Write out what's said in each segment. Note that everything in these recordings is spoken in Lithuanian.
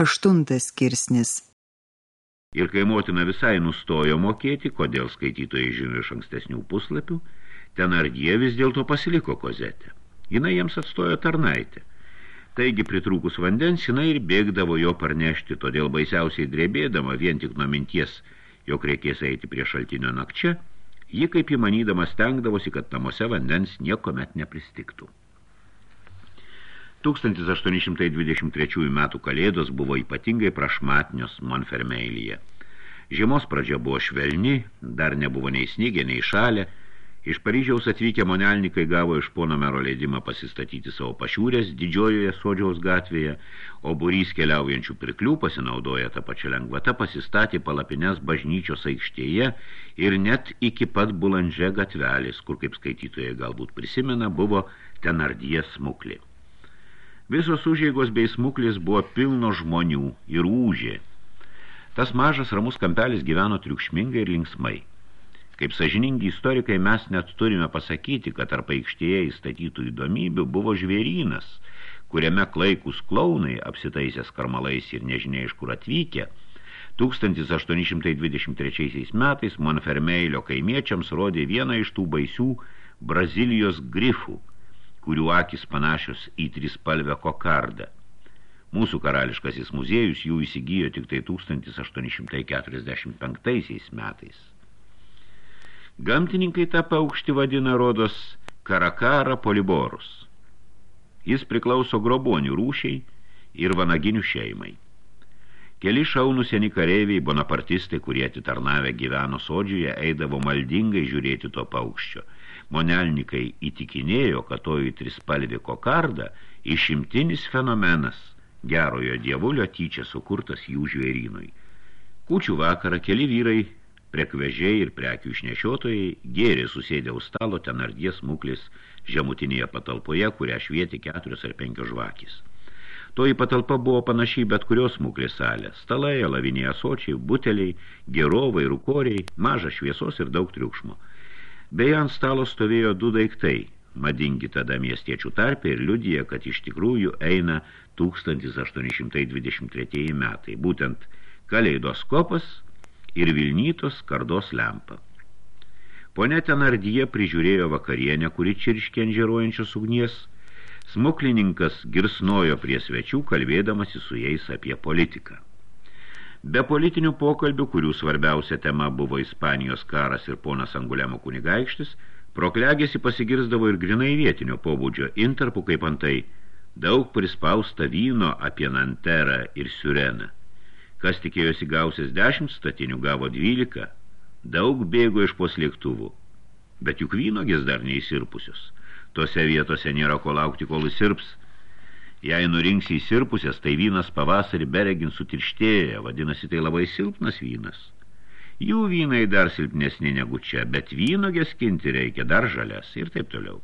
Aštuntas skirsnis Ir kai motina visai nustojo mokėti, kodėl skaitytojai žino iš ankstesnių puslapių, ten ardie vis dėlto pasiliko kozetę. Jinai jiems atstojo tarnaitę. Taigi, pritrūkus vandens, jinai ir bėgdavo jo parnešti, todėl baisiausiai drebėdama vien tik nuo minties, jog reikės eiti prie šaltinio nakčia, ji kaip įmanydama stengdavosi, kad namuose vandens nieko met nepristiktų. 1823 metų kalėdos buvo ypatingai prašmatnios Monfermeilyje. Žiemos pradžia buvo švelni, dar nebuvo nei snygė, nei šalė. Iš Paryžiaus atvykę monelnikai gavo iš pono mero leidimą pasistatyti savo pašiūrės didžiojoje sodžiaus gatvėje, o burys keliaujančių pirklių pasinaudoja tą pačią lengvatą pasistatė palapines bažnyčios aikštėje ir net iki pat bulandže gatvelės, kur, kaip skaitytojai galbūt prisimena, buvo tenardie smuklė. Visos užėgos bei smuklis buvo pilno žmonių ir ūžė. Tas mažas ramus kampelis gyveno triukšmingai ir linksmai. Kaip sažiningi istorikai mes net turime pasakyti, kad tarp aikštėje įstatytų įdomybių buvo žvėrynas, kuriame klaikus klaunai, apsitaisęs karmalais ir nežinia iš kur atvykę, 1823 metais Monfermeilio kaimiečiams rodė vieną iš tų baisių Brazilijos grifų – kurių akis panašios į trispalvę kokardą. Mūsų karališkasis muziejus jų įsigijo tik tai 1845 metais. Gamtininkai tą paukštį vadina rodos karakara poliborus. Jis priklauso grobonių rūšiai ir vanaginių šeimai. Keli šaunų seni kareiviai, bonapartistai, kurie atitarnavę gyveno sodžiuje, eidavo maldingai žiūrėti to paukščio – Monelnikai įtikinėjo, kad toji trispalvė kokarda išimtinis fenomenas, gerojo dievulio tyčia sukurtas jų žvėrynui. Kūčių vakarą keli vyrai, prekvežiai ir prekių išnešiotojai, gėrė susėdė už stalo ten ardies muklis žemutinėje patalpoje, kurią švietė keturios ar penkios žvakis. Toji patalpa buvo panašiai bet kurios smuklės salė. Stalai, laviniai asočiai, buteliai, gerovai, rukoriai, mažas šviesos ir daug triukšmo. Beje, ant stalo stovėjo du daiktai, madingi tada miestiečių tarpė ir liudija, kad iš tikrųjų eina 1823 metai, būtent kaleidoskopas ir Vilnytos kardos lempa. Pone Tenardyje prižiūrėjo vakarienę, kuri čirškė ant žeruojančios ugnies. Smuklininkas girsnojo prie svečių, kalbėdamasi su jais apie politiką. Be politinių pokalbių, kurių svarbiausia tema buvo Ispanijos karas ir ponas Angulemo kunigaikštis, proklegėsi pasigirzdavo ir grinai vietinio pobūdžio intarpų kaip antai daug prispausta vyno apie Nanterą ir Siureną. Kas tikėjosi gausias dešimt statinių, gavo dvylika, daug bėgo iš poslėktuvų, bet juk vynogės dar neįsirpusios. Tose vietose nėra ko laukti, kol įsirps – Jei nurinksi įsirpusias, tai vynas pavasarį beregin sutirštėja, vadinasi, tai labai silpnas vynas. Jų vynai dar silpnesni negu čia, bet vynogės skinti reikia dar žalias ir taip toliau.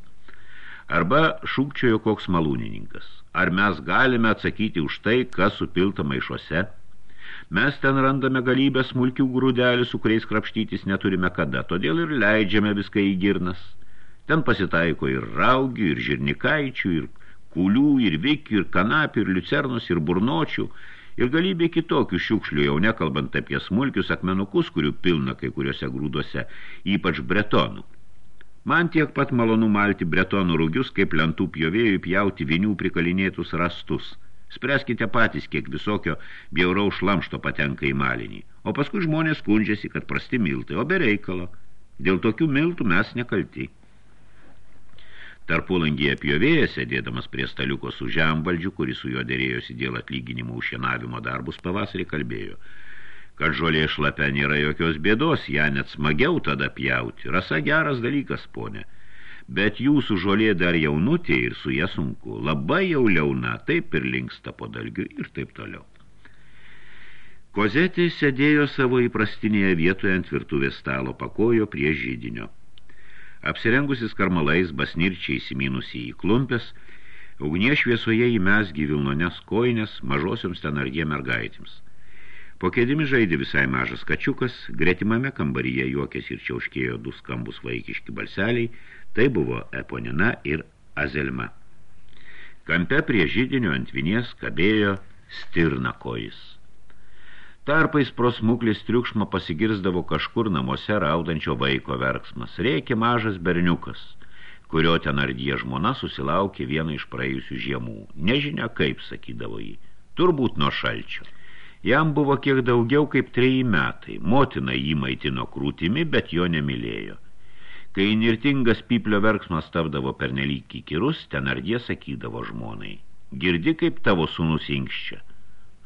Arba šūkčiojo koks malūnininkas. Ar mes galime atsakyti už tai, kas supilta maišuose? Mes ten randame galybę smulkių grūdelių, su kuriais krapštytis neturime kada, todėl ir leidžiame viską į girnas. Ten pasitaiko ir raugių, ir žirnikaičių, ir kulių ir vikių, ir kanapių, ir liucernus, ir burnočių, ir galybė kitokių šiukšlių, jau nekalbant apie smulkius akmenukus, kurių pilna kai kuriuose grūduose, ypač bretonų. Man tiek pat malonu malti bretonų rūgius, kaip lentų pjovėjų pjauti vinių prikalinėtus rastus. Spręskite patys, kiek visokio bjauraus šlamšto patenka į malinį. O paskui žmonės skundžiasi, kad prasti miltai, o be reikalo. Dėl tokių miltų mes nekalti. Tarpulangyje pjovėja, sėdėdamas prie staliuko su žemvaldžiu, kuris su juo dėrėjosi dėl atlyginimų užšienavimo darbus pavasarį kalbėjo, kad žolė šlapia nėra jokios bėdos, ją net smagiau tada pjauti. Rasa geras dalykas, ponė. Bet jūsų žolė dar jaunutė ir su ją sunku. Labai jau liauna, taip ir linksta po dalgiu ir taip toliau. Kozetė sėdėjo savo įprastinėje vietoje ant virtuvės stalo pakojo prie žydinio. Apsirengusis karmalais, basnirčiai įsimynusi į klumpės, ugnie šviesoje įmesgi vilnones koinės mažosioms ten argie mergaitėms. Po kėdimi žaidė visai mažas kačiukas, gretimame kambaryje juokės ir čiauškėjo du skambus vaikiški balseliai, tai buvo Eponina ir Azelma. Kampe prie žydinio ant vinies kabėjo stirnakojis. Tarpais prosmuklis triukšmą pasigirsdavo kažkur namuose raudančio vaiko verksmas. Reikia mažas berniukas, kurio ten ardyje žmona susilaukė vieną iš praėjusių žiemų. Nežinia kaip, sakydavo jį, turbūt nuo šalčio. Jam buvo kiek daugiau kaip treji metai. Motina jį maitino krūtimi, bet jo nemylėjo. Kai nirtingas pyplio verksmas tapdavo pernelyg įkirus, ten ardė sakydavo žmonai. Girdi, kaip tavo sūnus inkščia.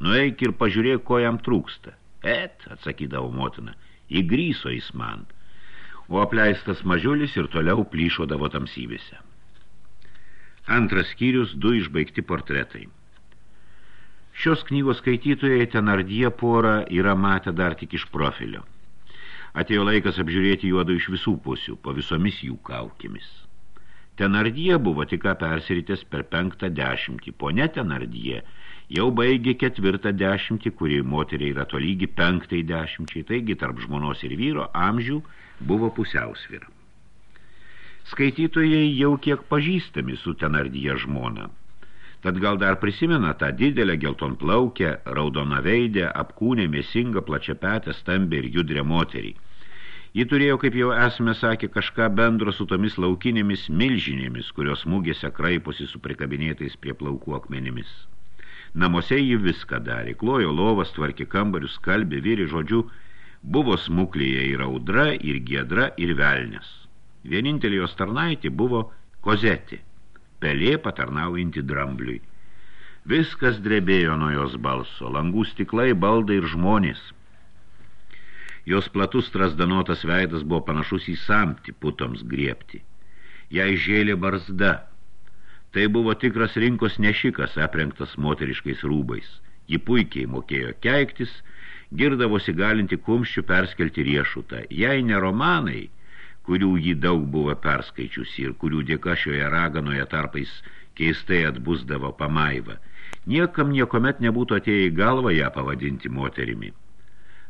Nueik ir pažiūrėk, ko jam trūksta. Et, atsakydavo motina, įgryso jis man. O apleistas mažiulis ir toliau plyšodavo tamsybėse. Antras skyrius, du išbaigti portretai. Šios knygos skaitytojai Tenardie porą yra matę dar tik iš profilio. Atėjo laikas apžiūrėti juodą iš visų pusių, po visomis jų kaukėmis. Tenardie buvo tik persiritęs per penktą dešimtį, ponia Tenardie jau baigė ketvirtą dešimtį, kuri moteriai yra tolygi penktai dešimčiai, taigi tarp žmonos ir vyro amžių buvo pusiausvyra. Skaitytojai jau kiek pažįstami su Tenardie žmona – Tad gal dar prisimena tą didelę geltonplaukę, raudonaveidę, apkūnę, mėsingą, plačiapetę, stambę ir judrę moterį. Ji turėjo, kaip jau esame sakę, kažką bendro su tomis laukinėmis milžinėmis, kurios mūgėse kraiposi su prikabinėtais prie plaukų akmenimis. Namuose ji viską darė, klojo lovas, tvarkė kambarius, kalbė, vyri žodžiu, buvo smuklėje ir audra, ir giedra, ir velnės. Vienintelė jos tarnaitė buvo kozetė pelė patarnaujantį drambliui. Viskas drebėjo nuo jos balso, langų stiklai, baldai ir žmonės. Jos platus trasdanotas veidas buvo panašus į samti putoms griepti. Jai žėlė barzda. Tai buvo tikras rinkos nešikas, aprengtas moteriškais rūbais. Ji puikiai mokėjo keiktis, girdavosi galinti kumščių perskelti riešutą. Jei ne romanai, kurių jį daug buvo perskaičiusi ir kurių dėka šioje raganoje tarpais keistai atbusdavo pamaiva. Niekam niekomet nebūtų atėję į galvą ją pavadinti moterimi.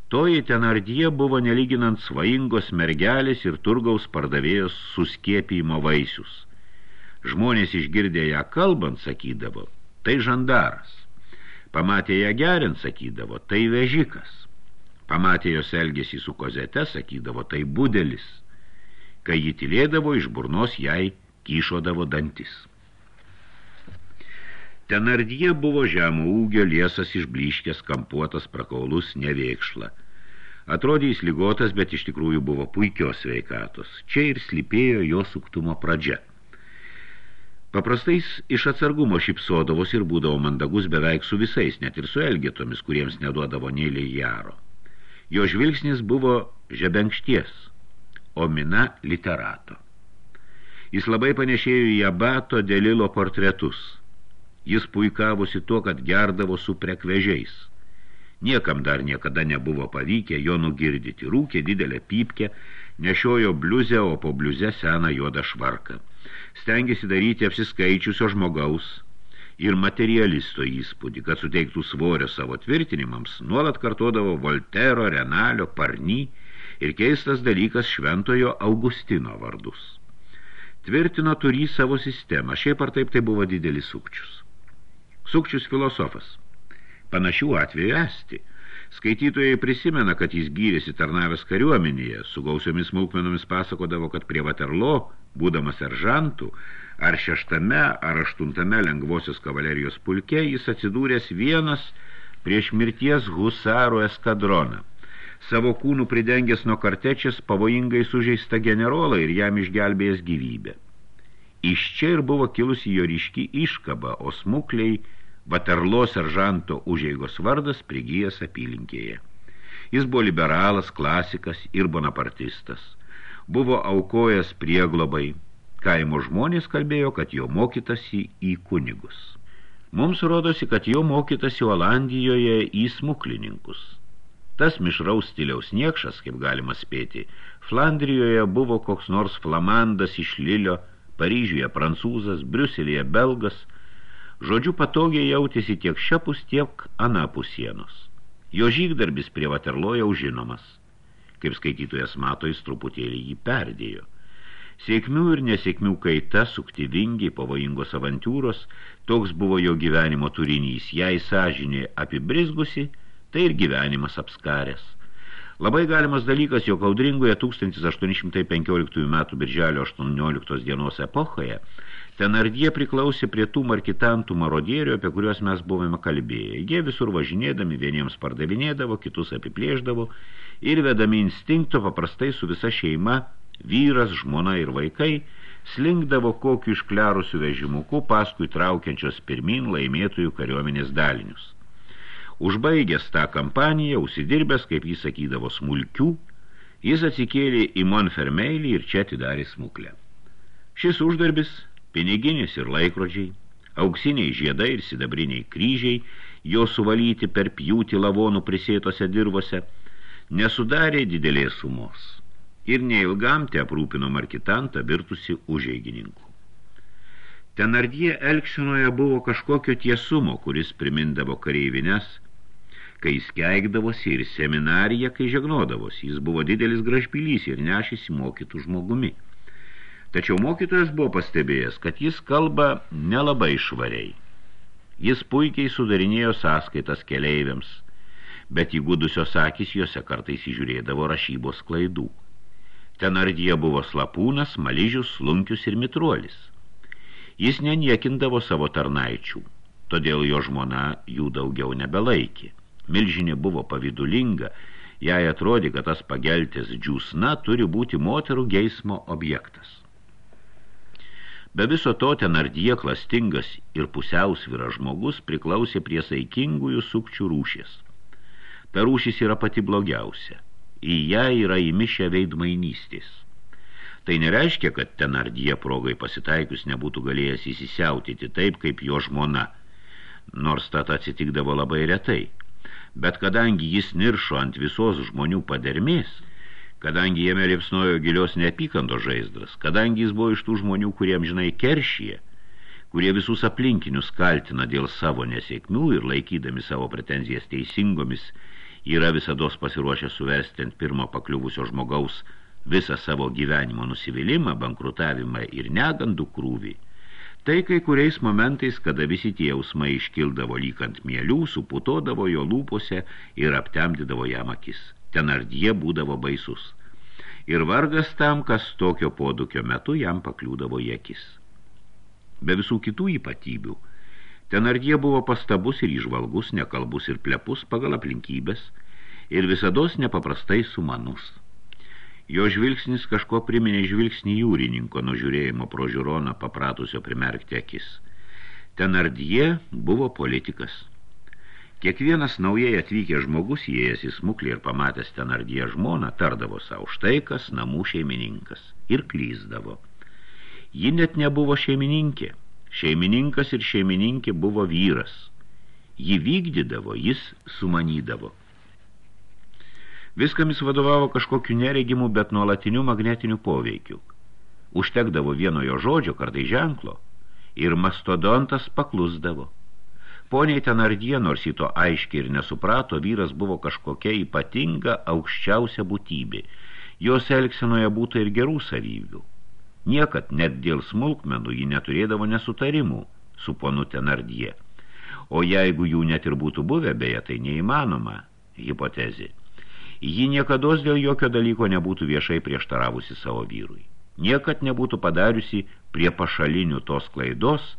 Toji tenardie buvo nelyginant svaingos mergelės ir turgaus pardavėjos suskiepijimo vaisius. Žmonės išgirdę ją kalbant, sakydavo, tai žandaras. Pamatė ją gerint, sakydavo, tai vežikas. Pamatė jos elgesį su kozete, sakydavo, tai budelis – kai ji tylėdavo, iš burnos jai kyšodavo dantis. Tenardie buvo žemo ūgio liesas išbliškęs kampuotas prakaulus neveikšla. Atrodė jis ligotas, bet iš tikrųjų buvo puikios sveikatos. Čia ir slipėjo jo suktumo pradžia. Paprastais iš atsargumo šipsodavos ir būdavo mandagus beveik su visais, net ir su elgetomis, kuriems neduodavo nei jaro. Jo žvilgsnis buvo žebenkšties – Omina literato. Jis labai panešėjo į abato Delilo portretus. Jis puikavosi tuo, kad gerdavo su prekvežiais. Niekam dar niekada nebuvo pavykę jo nugirdyti. Rūkė didelę pypkę, nešiojo bliuzę, o po bliuze seną juodą švarką. Stengėsi daryti apsiskaičiusio žmogaus ir materialisto įspūdį, kad suteiktų svorio savo tvirtinimams, nuolat kartodavo Voltero, Renalio, Parny – ir keistas dalykas šventojo Augustino vardus. Tvirtino turį savo sistemą, šiaip ar taip tai buvo didelis sukčius. Sukčius filosofas. Panašių atveju esti. Skaitytojai prisimena, kad jis gyrėsi tarnavęs kariuomenėje, su gausiomis smulkmenomis pasakodavo, kad prie Vaterlo, būdamas seržantų, ar šeštame, ar aštuntame lengvosios kavalerijos pulke, jis atsidūręs vienas prieš mirties husarų eskadroną savo kūnų pridengęs nuo kartečės pavojingai sužeista generolą ir jam išgelbėjęs gyvybę. Iš čia ir buvo kilusi jo ryški iškaba, o smukliai Vaterlo seržanto užeigos vardas prigijęs apylinkėje. Jis buvo liberalas, klasikas ir bonapartistas. Buvo aukojęs prieglobai. Kaimo žmonės kalbėjo, kad jo mokytasi į kunigus. Mums rodosi, kad jo mokytasi Olandijoje į smuklininkus. Tas mišraus stiliaus niekšas, kaip galima spėti, Flandrijoje buvo koks nors flamandas iš Lilio, Paryžiuje prancūzas, Briuselėje belgas, žodžiu patogiai jautėsi tiek šiapus, tiek anapus sienos. Jo žygdarbis prie Vaterlo jau žinomas. Kaip skaitytojas mato, jis truputėlį jį perdėjo. Sėkmių ir nesėkmių kaita, suktyvingi, pavojingos avantūros, toks buvo jo gyvenimo turinys, jei sąžinė apibrizgusi, tai ir gyvenimas apskaręs. Labai galimas dalykas, jog audringoje 1815 m. birželio 18 dienos epochoje Tenardie priklausė prie tų markitantų marodierių, apie kuriuos mes buvome kalbėję. Jie visur važinėdami vieniems pardavinėdavo, kitus apiplėždavo ir vedami instinkto paprastai su visa šeima vyras, žmona ir vaikai slinkdavo kokiu išklerusiu vežimuku paskui traukiančios pirmin laimėtojų kariuomenės dalinius. Užbaigęs tą kampaniją, užsidirbęs, kaip jis sakydavo, smulkių, jis atsikėlė į Monfermeilį ir čia atidarė smuklę. Šis uždarbis, piniginis ir laikrodžiai, auksiniai žiedai ir sidabriniai kryžiai, jo suvalyti per pjūtį lavonų prisėtose dirvose, nesudarė didelės sumos ir neilgam te aprūpino markitantą virtusi užeigininku. Tenardie elksinoje buvo kažkokio tiesumo, kuris primindavo kareivines, kai jis keikdavosi ir seminariją, kai žegnodavosi. Jis buvo didelis gražpilys ir nešėsi mokytų žmogumi. Tačiau mokytojas buvo pastebėjęs, kad jis kalba nelabai švariai. Jis puikiai sudarinėjo sąskaitas keleiviams, bet įgudusios akis juose kartais įžiūrėdavo rašybos klaidų. Tenardyje buvo slapūnas, maližius, slunkius ir mitruolis. Jis neniekindavo savo tarnaičių, todėl jo žmona jų daugiau nebelaikė. Milžinė buvo pavidulinga, jai atrodė, kad tas pageltis džiūsna turi būti moterų geismo objektas. Be viso to tenardyje klastingas ir pusiausvyras žmogus priklausė prie saikingųjų sukčių rūšės. Ta rūšis yra pati blogiausia į ją yra įmišę veidmainystės. Tai nereiškia, kad Tenardie progai pasitaikius nebūtų galėjęs įsisiautyti taip, kaip jo žmona, nors tat atsitikdavo labai retai. Bet kadangi jis niršo ant visos žmonių padermės, kadangi jame liepsnojo gilios neapykanto žaizdras, kadangi jis buvo iš tų žmonių, kuriem žinai keršyje, kurie visus aplinkinius kaltina dėl savo nesėkmių ir laikydami savo pretenzijas teisingomis yra visados pasiruošę suversti ant pirmo pakliuvusio žmogaus visą savo gyvenimo nusivylimą, bankrutavimą ir negandų krūvį, tai kai kuriais momentais, kada visi tie jausmai iškildavo lyg ant mielių, suputodavo jo lūpose ir aptemdydavo jam akis. Ten ardie būdavo baisus. Ir vargas tam, kas tokio podukio metu jam pakliūdavo į akis. Be visų kitų ypatybių – Tenardie buvo pastabus ir išvalgus, nekalbus ir plepus pagal aplinkybės ir visados nepaprastai sumanus. Jo žvilgsnis kažko priminė žvilgsnį jūrininko nužiūrėjimo pro žiūroną papratusio primerkti akis. Tenardie buvo politikas. Kiekvienas naujai atvykęs žmogus, įėjęs į smuklį ir pamatęs Tenardie žmoną, tardavo savo štai kas namų šeimininkas ir klyzdavo. Ji net nebuvo šeimininkė – Šeimininkas ir šeimininkė buvo vyras. Ji vykdydavo, jis sumanydavo. Viskamis vadovavo kažkokiu neregimu, bet nuolatiniu magnetiniu poveikiu. Užtekdavo vieno jo žodžio, kartai ženklo, ir mastodontas paklusdavo. Poniai Tenardie, nors į to aiškiai ir nesuprato, vyras buvo kažkokia ypatinga aukščiausia būtybė. Jos elgsenoje būtų ir gerų savybių. Niekad net dėl smulkmenų ji neturėdavo nesutarimų su ponu Tenardie. O jeigu jų net ir būtų buvę, beje, tai neįmanoma hipotezė. Ji niekados dėl jokio dalyko nebūtų viešai prieštaravusi savo vyrui. Niekad nebūtų padariusi prie pašalinių tos klaidos,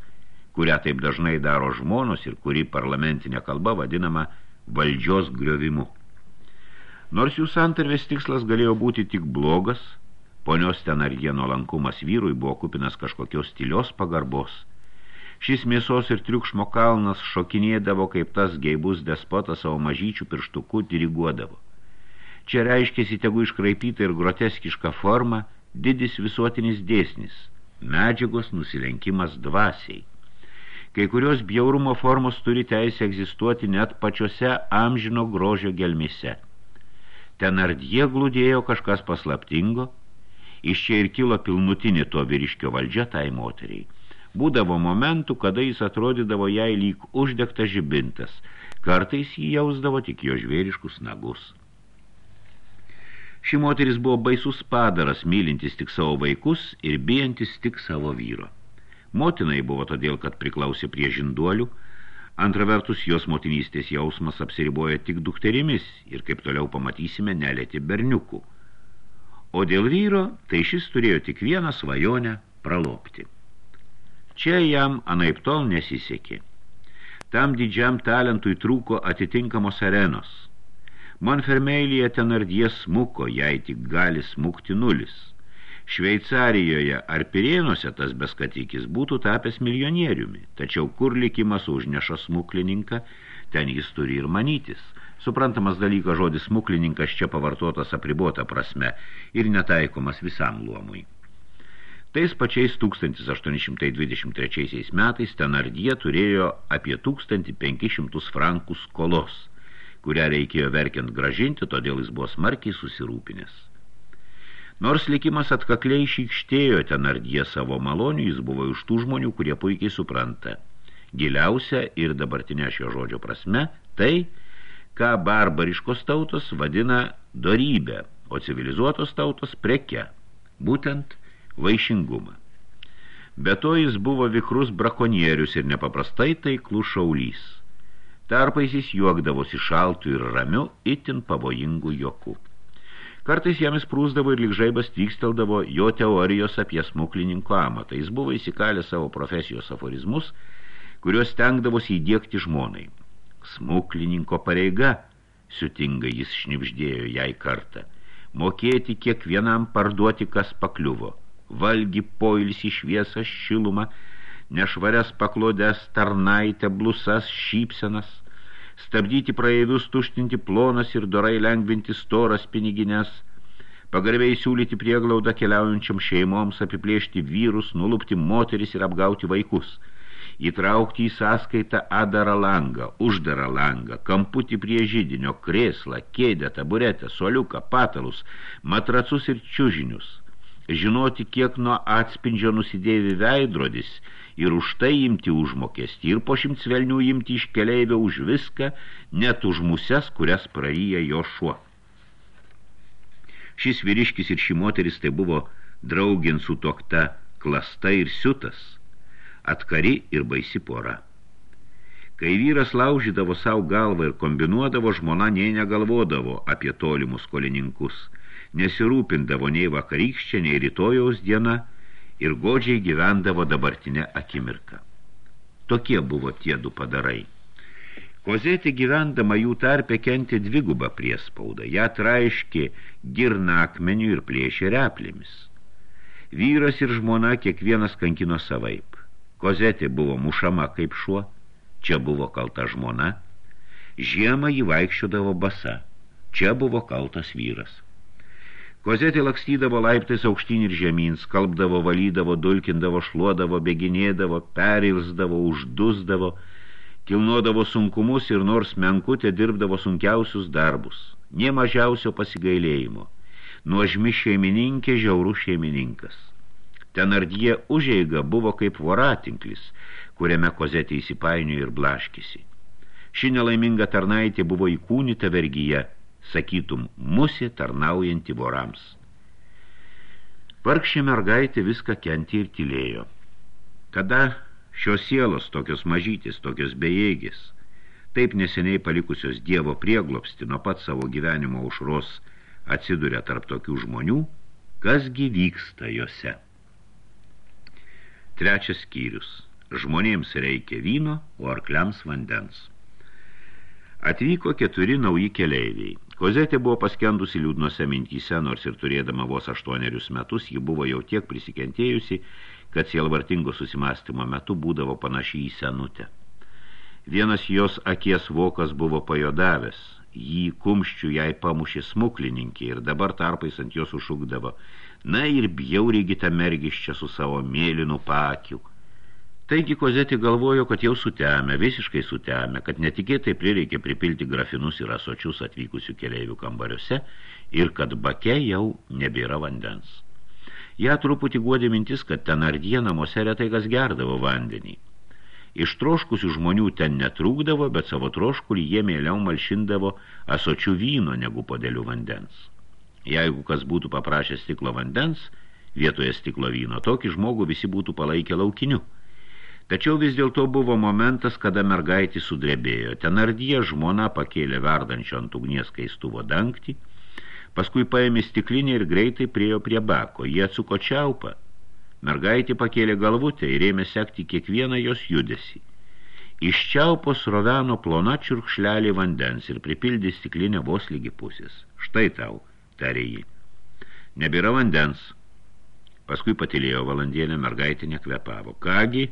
kurią taip dažnai daro žmonos ir kuri parlamentinė kalba vadinama valdžios griovimu. Nors jų santarvės tikslas galėjo būti tik blogas, Ponios Tenardie nuolankumas vyrui buvo kupinas kažkokios stilios pagarbos. Šis mėsos ir triukšmo kalnas šokinėdavo, kaip tas geibus despotas savo mažyčių pirštukų diriguodavo. Čia reiškėsi tegu iškraipyta ir groteskiška forma, didis visuotinis dėsnis, medžiagos nusilenkimas dvasiai. Kai kurios bjaurumo formos turi teisę egzistuoti net pačiose amžino grožio gelmise. Ten ardie glūdėjo kažkas paslaptingo, Iš čia ir kilo pilnutinė to vyriškio valdžia tai moteriai. Būdavo momentų, kada jis atrodydavo jai lyg uždegtas žibintas. Kartais jį jausdavo tik jo žvėriškus nagus. Ši moteris buvo baisus padaras, mylintis tik savo vaikus ir bijantis tik savo vyro. Motinai buvo todėl, kad priklausė prie žinduolių, antra vertus jos motinystės jausmas apsiriboja tik dukterimis ir, kaip toliau pamatysime, nelėti berniukų. O dėl vyro, tai šis turėjo tik vieną svajonę pralopti. Čia jam anaip tol nesisekė. Tam didžiam talentui trūko atitinkamos arenos – Monfermeilyje tenardie smuko, jei tik gali smukti nulis. Šveicarijoje ar Pirėnuose tas beskatikis būtų tapęs milijonieriumi, tačiau kur likimas užneša smuklininką, ten jis turi ir manytis. Suprantamas dalykas žodis smuklininkas čia pavartotas apribota prasme ir netaikomas visam luomui. Tais pačiais 1823 metais Tenardie turėjo apie 1500 frankų skolos – kurią reikėjo verkiant gražinti, todėl jis buvo smarkiai susirūpinęs. Nors likimas atkakliai išykštėjo ten ardyje savo malonių, jis buvo iš tų žmonių, kurie puikiai supranta. Giliausia ir dabartinė šio žodžio prasme tai, ką barbariškos tautos vadina dorybę, o civilizuotos tautos preke, būtent vaišingumą. Be to jis buvo vikrus brakonierius ir nepaprastai taiklus šaulys. Tarpais jis juokdavosi šaltų ir ramiu, itin pavojingų jokų. Kartais jam įsprūsdavo ir likžaibas tyksteldavo jo teorijos apie smuklininko amatą. Jis buvo įsikalę savo profesijos aforizmus, kuriuos stengdavosi įdėkti žmonai. Smuklininko pareiga, siutingai jis šnipždėjo jai kartą, mokėti kiekvienam parduoti, kas pakliuvo. Valgi poilsį šviesą šilumą, nešvarias paklodės, tarnaitę, blusas, šypsenas, stabdyti praeivius, tuštinti plonas ir dorai lengvinti storas pinigines, pagarbiai siūlyti prieglaudą keliaujančiam šeimoms, apiplėšti vyrus, nulupti moteris ir apgauti vaikus, įtraukti į sąskaitą adarą langą, uždarą langą, kamputį prie žydinio, krėslą, kėdę, taburetę, soliuką, patalus, matracus ir čiužinius, žinoti, kiek nuo atspindžio nusidėvi veidrodis – ir už tai imti užmokestį, ir po šimts velnių imti iš keleivio už viską, net už muses, kurias praryja jo šuo. Šis vyriškis ir ši moteris tai buvo draugin su tokta klasta ir siutas, atkari ir baisi pora. Kai vyras laužydavo savo galvą ir kombinuodavo, žmona nei negalvodavo apie tolimus skolininkus, nesirūpindavo nei vakarykščia, nei rytojaus diena – ir godžiai gyvendavo dabartinę akimirką. Tokie buvo tie du padarai. Kozetė gyvendama jų tarpe kentė dvigubą priespaudą, ją traiškė girna akmeniu ir plėšė replėmis. Vyras ir žmona kiekvienas kankino savaip. Kozetė buvo mušama kaip šuo, čia buvo kalta žmona, žiemą jį vaikščiodavo basa, čia buvo kaltas vyras. Kozetė lakstydavo laiptais aukštyn ir žemyn, skalbdavo, valydavo, dulkindavo, šluodavo, beginėdavo, perilsdavo, uždusdavo, kilnodavo sunkumus ir nors menkutė dirbdavo sunkiausius darbus, nie mažiausio pasigailėjimo. Nuožmi šeimininkė, žiaurų šeimininkas. Ten ardie užeiga buvo kaip voratinklis, kuriame kozetė įsipainio ir blaškisi. Ši nelaiminga tarnaitė buvo įkūnita vergyje – sakytum, musė tarnaujanti vorams. Vargšė mergaitė viską kenti ir tylėjo. Kada šios sielos, tokios mažytis, tokios bejėgis, taip neseniai palikusios Dievo prieglopsti nuo pat savo gyvenimo aušros atsiduria tarp tokių žmonių, kasgi vyksta jose. Trečias skyrius. Žmonėms reikia vyno, o arkliams vandens. Atvyko keturi nauji keleiviai. Kozetė buvo paskendusi liūdnose mintyse, nors ir turėdama vos aštuonerius metus, ji buvo jau tiek prisikentėjusi, kad sielvartingo susimastymo metu būdavo panašiai į senutę. Vienas jos akies vokas buvo pajodavęs, jį kumščių jai pamušė smuklininkė ir dabar tarpais ant jos užšukdavo, na ir bjaurigi ta mergiščia su savo mėlynu pakiu, Taigi Kozetė galvojo, kad jau sutemė, visiškai sutemė, kad netikėtai prireikė pripilti grafinus ir asočius atvykusių keleivių kambariuose ir kad bake jau nebėra vandens. Ja truputį guodė mintis, kad ten ardie namuose retai kas gerdavo vandenį. Iš troškusių žmonių ten netrūkdavo, bet savo troškulį jie mėliau malšindavo asočių vyno negu podelių vandens. Jeigu kas būtų paprašęs stiklo vandens, vietoje stiklo vyno, tokį žmogų visi būtų palaikę laukiniu. Tačiau vis dėlto buvo momentas, kada mergaitį sudrebėjo. Tenardyje žmona pakėlė verdančio ant ugnies kaistuvo dangtį, paskui paėmė stiklinį ir greitai priejo prie bako. Jie atsuko čiaupą. Mergaitė pakėlė galvutę ir ėmė sekti kiekvieną jos judesį. Iš čiaupos roveno plona čiurkšlelį vandens ir pripildė stiklinę vos lygi pusės. Štai tau, tarė jį. Nebėra vandens. Paskui patilėjo valandėlę, mergaitė nekvepavo. Kągi,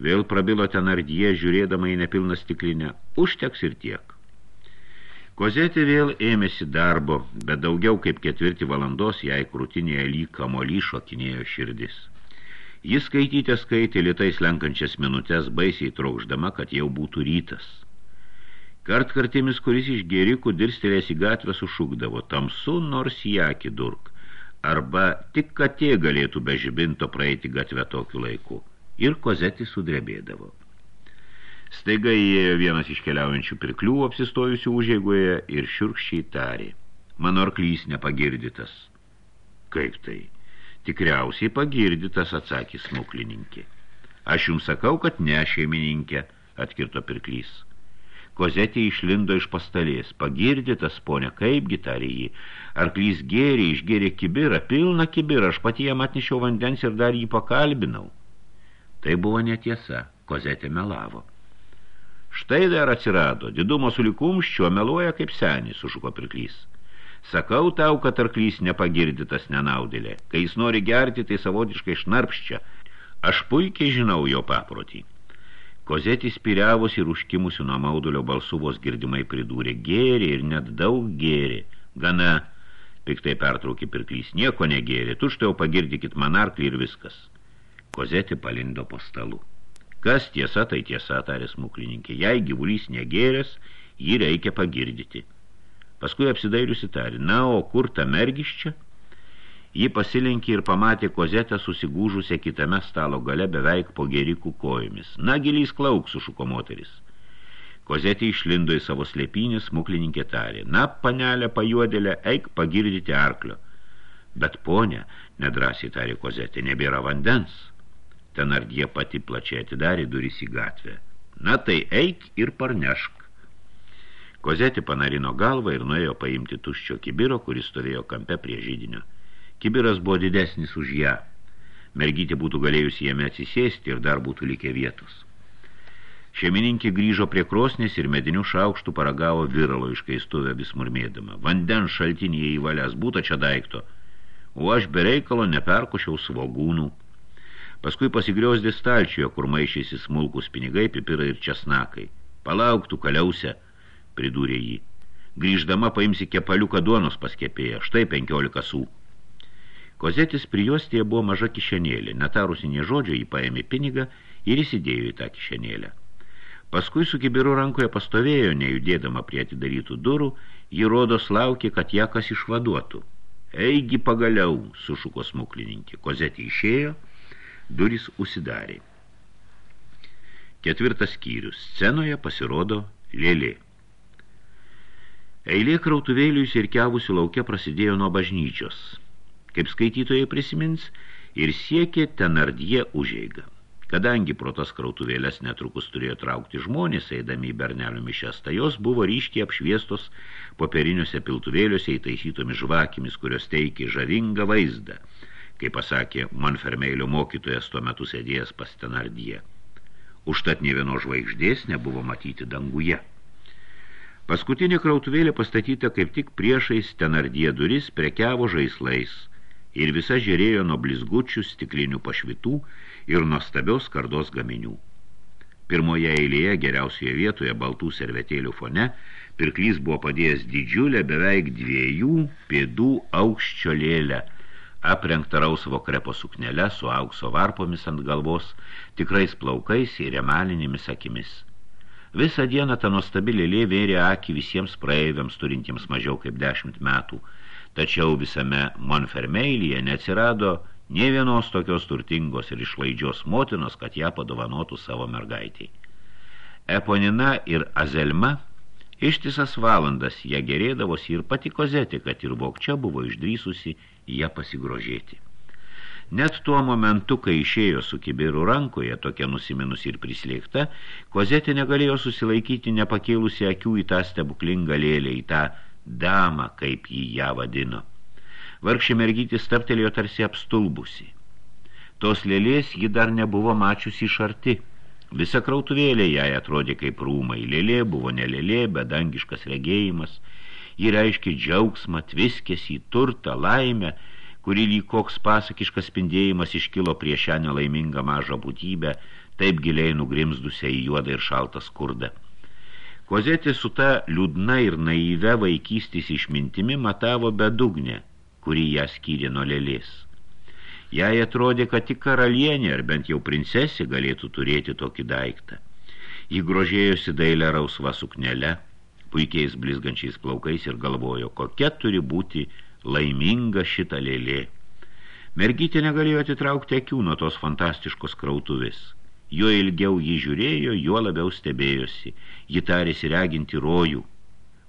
vėl prabilo ten ardyje, žiūrėdama į nepilną stiklinę. Užteks ir tiek. Kozetė vėl ėmėsi darbo, bet daugiau kaip ketvirti valandos jai krūtinėje lyg kamoly šokinėjo širdis. Jis skaitytė skaitė lietais lenkančias minutės, baisiai traukždama, kad jau būtų rytas. Kartkartimis, kuris iš gerikų dirstelės į gatvę sušūkdavo, tamsu nors į akį durk, arba tik katė galėtų be žibinto praeiti gatvę tokiu laiku. Ir kozetį sudrebėdavo. Staiga įėjo vienas iš keliaujančių pirklių apsistojusių užėgoje ir šiurkščiai tarė. Mano arklys nepagirdytas. Kaip tai? Tikriausiai pagirdytas, atsakė smuklininkė. Aš jums sakau, kad ne šeimininkė, atkirto pirklys. Kozetė išlindo iš pastalės. Pagirdytas, ponė, kaipgi tarė jį. Arklys gėrė, išgėrė kibirą, pilną kibirą, aš pati jam atnešiau vandens ir dar jį pakalbinau. Tai buvo netiesa, Kozetė melavo. Štai dar atsirado, didumo sulikumščio meluoja kaip senis, sušuko pirklys. Sakau tau, kad arklys nepagirdytas nenaudėlė. Kai jis nori gerti, tai savotiškai šnarpščia. Aš puikiai žinau jo paprotį. Kozetis piriavus ir užkimusi nuo maudulio balsuvos girdimai pridūrė gėrė ir net daug gėrė. Gana, piktai pertraukė pirklys, nieko negėrė, tu štai jau pagirdykit man arklį ir viskas. Kozetį palindo po stalu. Kas tiesa, tai tiesa, tarė smuklininkė. Jei gyvulys negėrės, jį reikia pagirdyti. Paskui apsidairiusi tarė, na, o kur ta mergiščia? Ji pasilinkė ir pamatė kozetę susigūžusią kitame stalo gale beveik po gerikų kojomis. Na, gilys klauk, sušuko moteris. Kozetė išlindo į savo slėpinį, smuklininkė tarė, na, panelė pajuodėlė, eik pagirdyti arklio. Bet ponė, nedrasiai tarė kozetė, nebėra vandens. Ten ardie pati plačiai atidarė duris į gatvę. Na tai eik ir parnešk. Kozetė panarino galvą ir nuėjo paimti tuščio kibiro, kuris stovėjo kampe prie žydinio. Kibiras buvo didesnis už ją. Mergytė būtų galėjusi jame atsisėsti ir dar būtų likę vietos. Šeimininkė grįžo prie krosnės ir medinių šaukštų paragavo viralo iš kaistuvę vis murmėdama. Vandens šaltinėje įvalęs būta čia daikto, o aš bereikalo neperkušiau svogūnų. Paskui pasigriausdė stalčioje, kur maišėsi smulkus pinigai, pipirai ir česnakai. Palauktų kaliausia, pridūrė jį. Grįždama paimsi kepaliuką duonos paskepėję, štai penkiolika sų. Kozetis prijuostėje buvo maža kišenėlė, netarusi nie žodžio, jį paėmė pinigą ir įsidėjo į tą kišenėlę. Paskui su kibiru rankoje pastovėjo, nejudėdama prie atidarytų durų, ji rodos laukė, kad ją kas išvaduotų. Eigi pagaliau, sušuko smuklininkė. Kozetė išėjo, duris užsidarė. Ketvirtas skyrius. Scenoje pasirodo lėlė. Eilė krautuvėlius ir kevusių laukia prasidėjo nuo bažnyčios. Kaip skaitytojai prisimins, ir siekė tenardie užeigą. Kadangi pro tas krautuvėlės netrukus turėjo traukti žmonės, eidami į bernelių mišęs, tai jos buvo ryškiai apšviestos popieriniuose piltuvėliuose įtaisytomis žvakimis, kurios teikė žaringą vaizdą, kaip pasakė Monfermeilio mokytojas tuo metu sėdėjęs pas tenardie. Užtat ne vienos žvaigždės nebuvo matyti danguje. Paskutinė krautuvėlė pastatyta kaip tik priešais tenardie duris prekiavo žaislais ir visa žiūrėjo nuo blizgučių stiklinių pašvitų ir nuostabios kardos gaminių. Pirmoje eilėje geriausioje vietoje baltų servetėlių fone pirklys buvo padėjęs didžiulę beveik dviejų pėdų aukščio lėlę, aprengtą rausvo krepo suknelę su aukso varpomis ant galvos, tikrais plaukais ir emalinėmis akimis. Visą dieną ta nuostabi lėlė vėrė akį visiems praeiviams turintiems mažiau kaip dešimt metų, tačiau visame Monfermeilyje neatsirado nie vienos tokios turtingos ir išlaidžios motinos, kad ją padovanotų savo mergaitiai. Eponina ir Azelma Ištisas valandas ją gerėdavosi ir pati kozetė, kad ir vokčia buvo išdrysusi ją pasigrožėti. Net tuo momentu, kai išėjo su kibiru rankoje, tokia nusiminusi ir prislėgta, kozetė negalėjo susilaikyti nepakėlusi akių į tą stebuklingą lėlę, į tą damą, kaip jį ją vadino. Vargšė mergytė staptelėjo tarsi apstulbusi. Tos lėlės ji dar nebuvo mačiusi iš arti – Visa krautuvėlė jai atrodė kaip rūmai. Lėlė buvo ne lėlė, bet dangiškas regėjimas. Ji reiškia džiaugsmą, tviskėsi, turtą, laimę, kuri lyg koks pasakiškas spindėjimas iškilo prieš šią nelaimingą mažą būtybę, taip giliai nugrimzdusią į juodą ir šaltą skurdą. Kozetė su ta liūdna ir naive vaikystys išmintimi matavo bedugnę, kuri ją skyrė nuo lėlės. Jai atrodė, kad tik karalienė ar bent jau princesė galėtų turėti tokį daiktą. Ji grožėjosi dailę rausva suknele, puikiais blizgančiais plaukais ir galvojo, kokia turi būti laiminga šita lėlė. Mergytė negalėjo atitraukti akių nuo tos fantastiškos krautuvis. Jo ilgiau jį žiūrėjo, juo labiau stebėjosi. Ji tarėsi reginti rojų.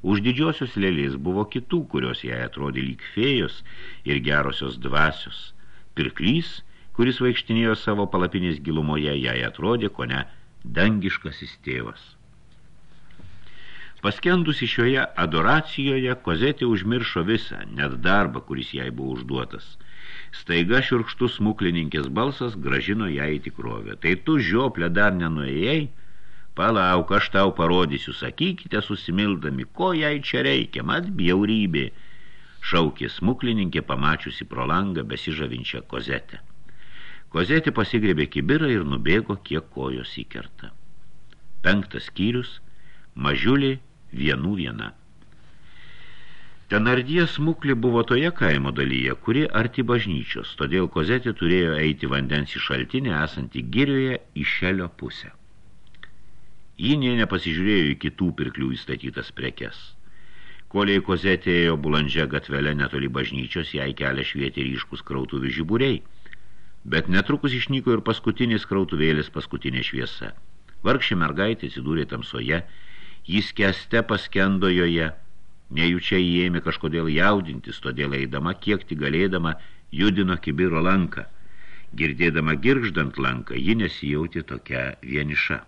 Už didžiosios lėlės buvo kitų, kurios jai atrodė lyg fėjos ir gerosios dvasios. Pirklys, kuris vaikštinėjo savo palapinės gilumoje, jai atrodė, ko ne, dangiškasis tėvas. Paskendusi šioje adoracijoje, kozetė užmiršo visą, net darbą, kuris jai buvo užduotas. Staiga šiurkštus muklininkės balsas gražino ją į tikrovę. Tai tu, žioplė, dar nenuėjai? Palauk, aš tau parodysiu, sakykite susimildami, ko jai čia reikia, mat bjaurybė – šaukė smuklininkė, pamačiusi pro langą besižavinčią kozetę. Kozetė pasigrėbė kibirą ir nubėgo, kiek kojos įkerta. Penktas skyrius – mažiulė vienų viena. Tenardie smuklį buvo toje kaimo dalyje, kuri arti bažnyčios, todėl kozetė turėjo eiti vandens į šaltinį esantį girioje į šelio pusę. Ji nė nepasižiūrėjo į kitų pirklių įstatytas prekes – Koliai kozetė ėjo bulandžia gatvelė netoli bažnyčios, jai kelią švietė ryškus krautuvių žiburiai. Bet netrukus išnyko ir paskutinis krautuvėlis paskutinė šviesa. Vargšė mergaitė atsidūrė tamsoje, jis keste paskendo joje, nejučia įėmė kažkodėl jaudintis, todėl eidama kiek tik galėdama judino kibiro lanką. Girdėdama girgždant lanką, ji nesijautė tokia vieniša.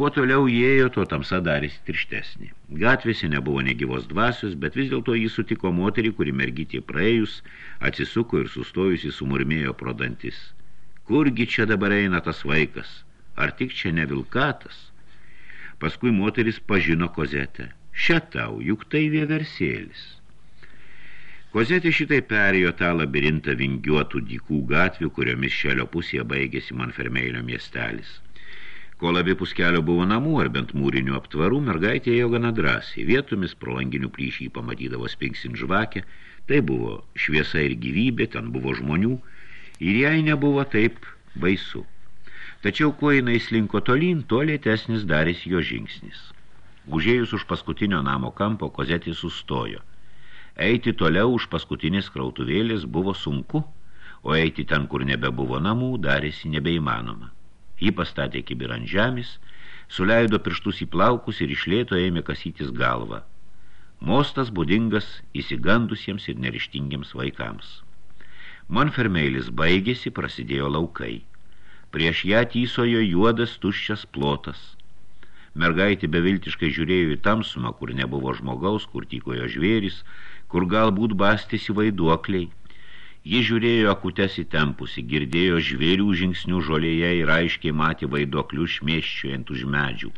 Kuo toliau įėjo, tuo tamsa darėsi tirštesnė. Gatvėse nebuvo negyvos dvasios, bet vis dėlto jį sutiko moterį, kuri mergytė praėjus, atsisuko ir sustojusi sumurmėjo pro dantis. Kurgi čia dabar eina tas vaikas? Ar tik čia ne vilkatas? Paskui moteris pažino kozetę. Šia tau, juk tai vieversėlis. Kozetė šitai perėjo tą labirintą vingiuotų dykų gatvių, kuriomis šelio pusėje baigėsi Monfermeilio miestelis. Kol abi puskelio buvo namų ar bent mūrinių aptvarų, mergaitė ėjo gana drąsiai. Vietomis pro langinių plyšį pamatydavo spinksint žvakę. Tai buvo šviesa ir gyvybė, ten buvo žmonių ir jai nebuvo taip baisu. Tačiau, kuo jinai slinko tolyn, tuo lėtesnis darės jo žingsnis. Užėjus už paskutinio namo kampo, kozetė sustojo. Eiti toliau už paskutinės krautuvėlės buvo sunku, o eiti ten, kur nebebuvo namų, darėsi nebeįmanoma. Ji pastatė kibirą ant žemės, suleido pirštus į plaukus ir išlėto ėmė kasytis galvą. Mostas būdingas įsigandusiems ir nerištingiems vaikams. Monfermeilis baigėsi, prasidėjo laukai. Prieš ją tysojo juodas tuščias plotas. Mergaitė beviltiškai žiūrėjo į tamsumą, kur nebuvo žmogaus, kur tykojo žvėris, kur galbūt bastėsi vaiduokliai, Ji žiūrėjo akutes įtempusi, girdėjo žvėrių žingsnių žolėje ir aiškiai matė vaiduoklių šmėščiojant už medžių.